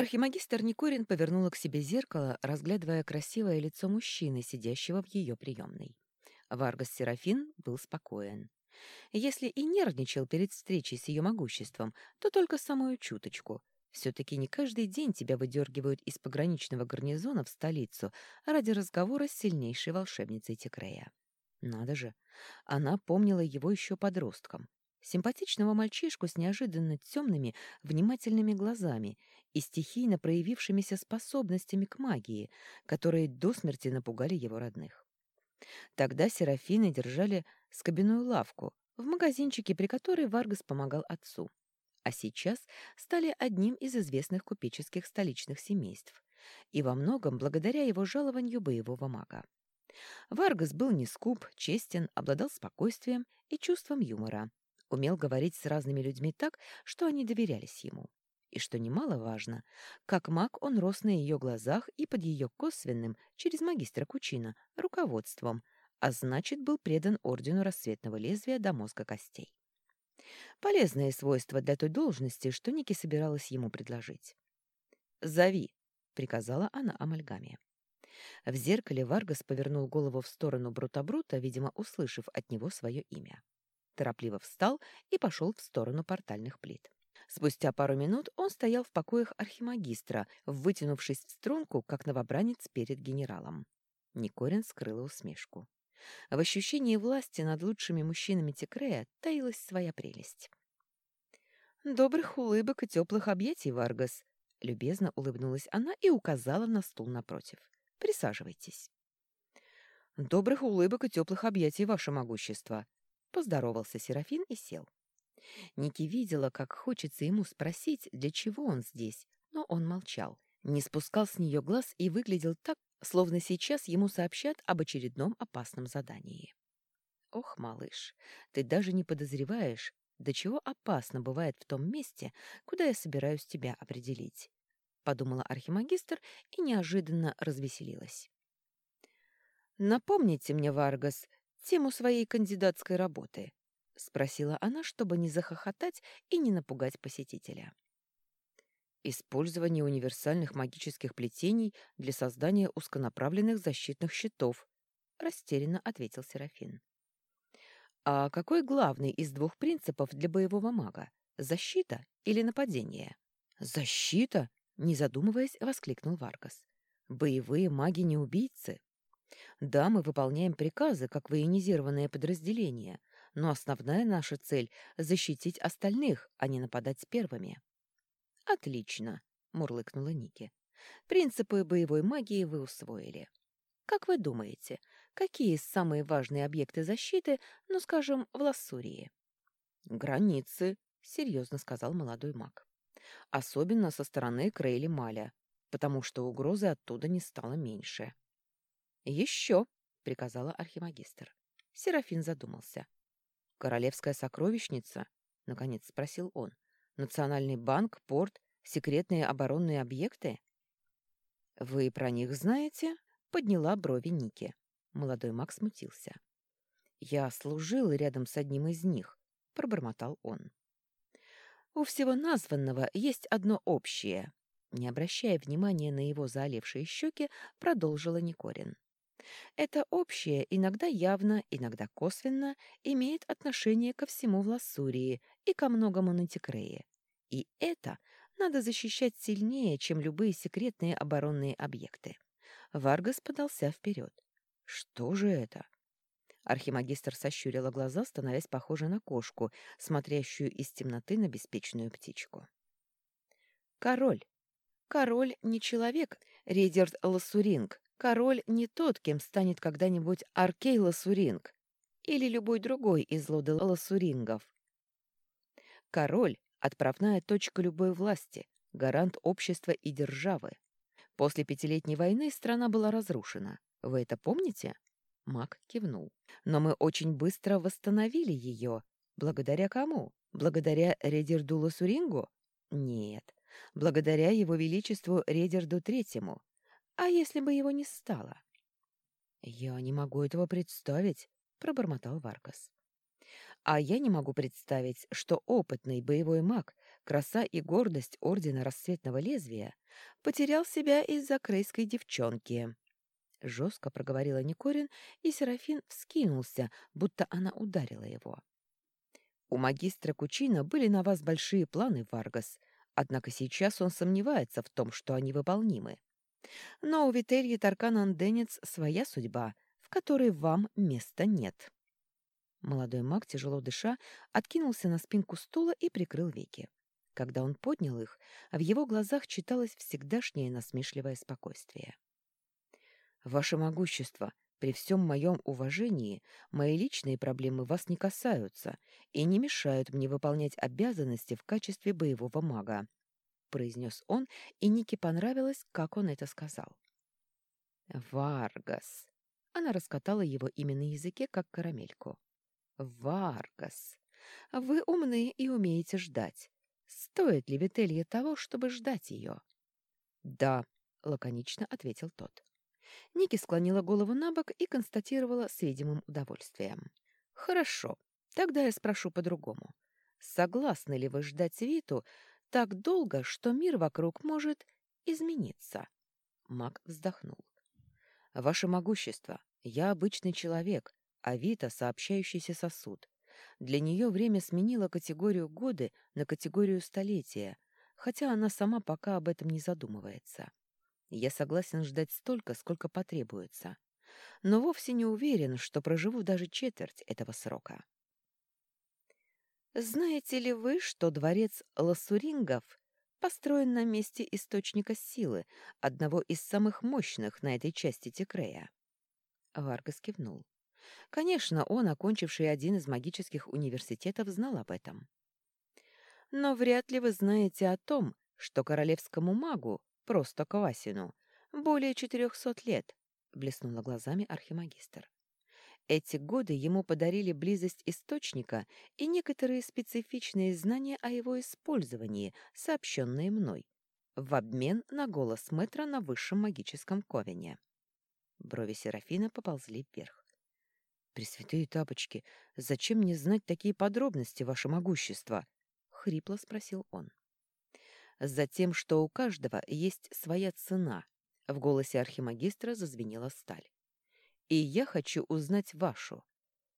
Архимагистр Никорин повернула к себе зеркало, разглядывая красивое лицо мужчины, сидящего в ее приемной. Варгас Серафин был спокоен. Если и нервничал перед встречей с ее могуществом, то только самую чуточку. Все-таки не каждый день тебя выдергивают из пограничного гарнизона в столицу ради разговора с сильнейшей волшебницей Текрея. Надо же, она помнила его еще подростком. Симпатичного мальчишку с неожиданно темными, внимательными глазами и стихийно проявившимися способностями к магии, которые до смерти напугали его родных. Тогда Серафины держали скобяную лавку в магазинчике, при которой Варгас помогал отцу. А сейчас стали одним из известных купеческих столичных семейств. И во многом благодаря его жалованию боевого мага. Варгас был не скуп, честен, обладал спокойствием и чувством юмора. Умел говорить с разными людьми так, что они доверялись ему. И что немаловажно, как маг он рос на ее глазах и под ее косвенным, через магистра Кучина, руководством, а значит, был предан ордену рассветного лезвия до мозга костей. Полезное свойство для той должности, что Ники собиралась ему предложить. «Зови», — приказала она амальгаме. В зеркале Варгас повернул голову в сторону Брута-Брута, видимо, услышав от него свое имя. Торопливо встал и пошел в сторону портальных плит. Спустя пару минут он стоял в покоях архимагистра, вытянувшись в струнку, как новобранец перед генералом. Никорин скрыла усмешку. В ощущении власти над лучшими мужчинами Текрея таилась своя прелесть. «Добрых улыбок и теплых объятий, Варгас!» Любезно улыбнулась она и указала на стул напротив. «Присаживайтесь». «Добрых улыбок и теплых объятий, ваше могущество!» Поздоровался Серафин и сел. Ники видела, как хочется ему спросить, для чего он здесь, но он молчал, не спускал с нее глаз и выглядел так, словно сейчас ему сообщат об очередном опасном задании. «Ох, малыш, ты даже не подозреваешь, до чего опасно бывает в том месте, куда я собираюсь тебя определить», — подумала архимагистр и неожиданно развеселилась. «Напомните мне, Варгас, тему своей кандидатской работы», — спросила она, чтобы не захохотать и не напугать посетителя. Использование универсальных магических плетений для создания узконаправленных защитных щитов, растерянно ответил Серафин. А какой главный из двух принципов для боевого мага? Защита или нападение? Защита? Не задумываясь, воскликнул Варгас. Боевые маги не убийцы. Да, мы выполняем приказы, как военизированное подразделение, но основная наша цель — защитить остальных, а не нападать первыми. «Отлично», — мурлыкнула Ники. «Принципы боевой магии вы усвоили. Как вы думаете, какие самые важные объекты защиты, ну, скажем, в Лассурии?» «Границы», — серьезно сказал молодой маг. «Особенно со стороны Крейли Маля, потому что угрозы оттуда не стало меньше». «Еще», — приказала архимагистр. Серафин задумался. «Королевская сокровищница?» — наконец спросил он. Национальный банк, порт, секретные оборонные объекты? Вы про них знаете? Подняла брови Ники. Молодой Макс смутился. Я служил рядом с одним из них, пробормотал он. У всего названного есть одно общее. Не обращая внимания на его заолевшие щеки, продолжила Никорин. Это общее иногда явно, иногда косвенно имеет отношение ко всему в Лассурии и ко многому на Тикрее. И это надо защищать сильнее, чем любые секретные оборонные объекты. Варгас подался вперед. Что же это? Архимагистр сощурила глаза, становясь похожей на кошку, смотрящую из темноты на беспечную птичку. Король. Король не человек, Рейдерт Лассуринг. Король не тот, кем станет когда-нибудь Аркей Лассуринг или любой другой из рода Лассурингов. Король Отправная точка любой власти, гарант общества и державы. После пятилетней войны страна была разрушена. Вы это помните? Мак кивнул. Но мы очень быстро восстановили ее. Благодаря кому? Благодаря Редерду Сурингу? Нет. Благодаря его величеству Редерду Третьему. А если бы его не стало? Я не могу этого представить, пробормотал Варкас. А я не могу представить, что опытный боевой маг, краса и гордость Ордена Рассветного Лезвия, потерял себя из-за крейской девчонки. Жестко проговорила Никорин, и Серафин вскинулся, будто она ударила его. «У магистра Кучина были на вас большие планы, Варгас, однако сейчас он сомневается в том, что они выполнимы. Но у Вительи Таркан-Анденец своя судьба, в которой вам места нет». Молодой маг, тяжело дыша, откинулся на спинку стула и прикрыл веки. Когда он поднял их, в его глазах читалось всегдашнее насмешливое спокойствие. «Ваше могущество, при всем моем уважении, мои личные проблемы вас не касаются и не мешают мне выполнять обязанности в качестве боевого мага», — произнес он, и Нике понравилось, как он это сказал. «Варгас!» Она раскатала его имя на языке, как карамельку. Варгас, вы умны и умеете ждать. Стоит ли Вителье того, чтобы ждать ее? Да, лаконично ответил тот. Ники склонила голову на бок и констатировала с видимым удовольствием. Хорошо, тогда я спрошу по-другому. Согласны ли вы ждать Виту так долго, что мир вокруг может измениться? Маг вздохнул. Ваше могущество, я обычный человек, а Вита — сообщающийся сосуд. Для нее время сменило категорию годы на категорию столетия, хотя она сама пока об этом не задумывается. Я согласен ждать столько, сколько потребуется, но вовсе не уверен, что проживу даже четверть этого срока. Знаете ли вы, что дворец Лассурингов построен на месте источника силы, одного из самых мощных на этой части Текрея? Варгас кивнул. Конечно, он, окончивший один из магических университетов, знал об этом. Но вряд ли вы знаете о том, что королевскому магу, просто Квасину, более четырехсот лет, — блеснула глазами архимагистр. Эти годы ему подарили близость источника и некоторые специфичные знания о его использовании, сообщенные мной, в обмен на голос мэтра на высшем магическом ковене. Брови Серафина поползли вверх. «Пресвятые тапочки, зачем мне знать такие подробности, ваше могущество?» — хрипло спросил он. «Затем, что у каждого есть своя цена», — в голосе архимагистра зазвенела сталь. «И я хочу узнать вашу.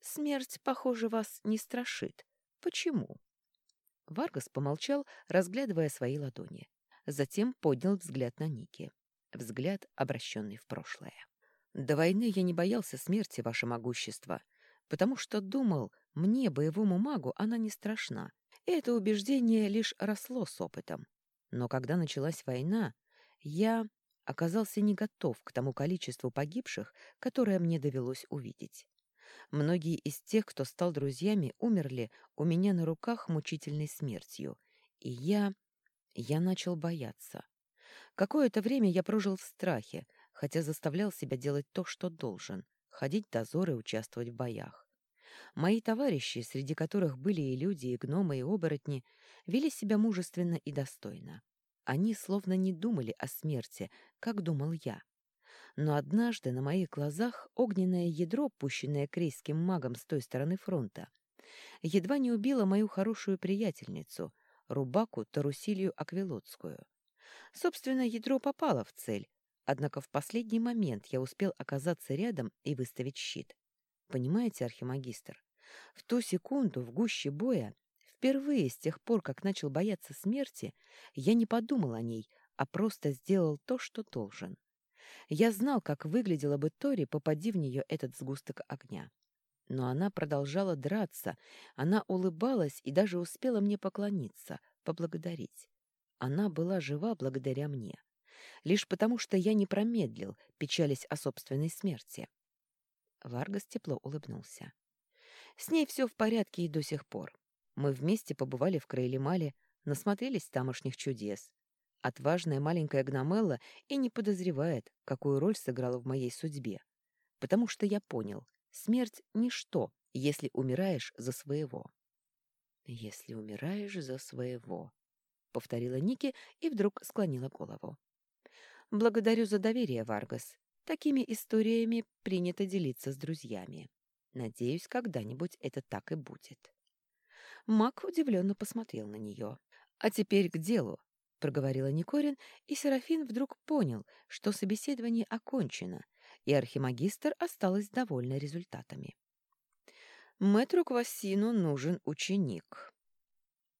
Смерть, похоже, вас не страшит. Почему?» Варгас помолчал, разглядывая свои ладони. Затем поднял взгляд на Ники. Взгляд, обращенный в прошлое. До войны я не боялся смерти, ваше могущество, потому что думал, мне, боевому магу, она не страшна. И это убеждение лишь росло с опытом. Но когда началась война, я оказался не готов к тому количеству погибших, которое мне довелось увидеть. Многие из тех, кто стал друзьями, умерли у меня на руках мучительной смертью. И я... я начал бояться. Какое-то время я прожил в страхе, хотя заставлял себя делать то, что должен — ходить дозоры и участвовать в боях. Мои товарищи, среди которых были и люди, и гномы, и оборотни, вели себя мужественно и достойно. Они словно не думали о смерти, как думал я. Но однажды на моих глазах огненное ядро, пущенное крейским магом с той стороны фронта, едва не убило мою хорошую приятельницу, Рубаку Тарусилию Аквилотскую. Собственно, ядро попало в цель, Однако в последний момент я успел оказаться рядом и выставить щит. Понимаете, архимагистр? В ту секунду, в гуще боя, впервые с тех пор, как начал бояться смерти, я не подумал о ней, а просто сделал то, что должен. Я знал, как выглядела бы Тори, попади в нее этот сгусток огня. Но она продолжала драться, она улыбалась и даже успела мне поклониться, поблагодарить. Она была жива благодаря мне лишь потому, что я не промедлил, печались о собственной смерти. Варгас тепло улыбнулся. С ней все в порядке и до сих пор. Мы вместе побывали в Краилемале, насмотрелись тамошних чудес. Отважная маленькая Гномелла и не подозревает, какую роль сыграла в моей судьбе. Потому что я понял, смерть — ничто, если умираешь за своего. «Если умираешь за своего», — повторила Ники и вдруг склонила голову. Благодарю за доверие, Варгас. Такими историями принято делиться с друзьями. Надеюсь, когда-нибудь это так и будет. Мак удивленно посмотрел на нее. А теперь к делу, — проговорила Никорин, и Серафин вдруг понял, что собеседование окончено, и архимагистр осталась довольна результатами. Мэтру Квасину нужен ученик.